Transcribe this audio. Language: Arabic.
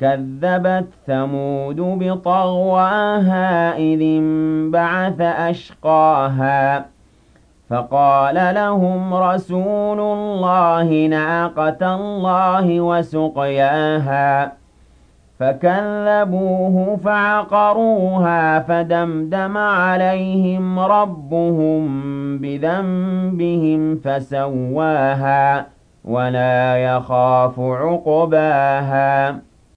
كذبت ثمود بطغواها إذ انبعث أشقاها. فقال لهم رسول الله ناقة الله وسقياها. فكذبوه فعقروها فدمدم عليهم ربهم بذنبهم فسواها ولا يخاف عقباها.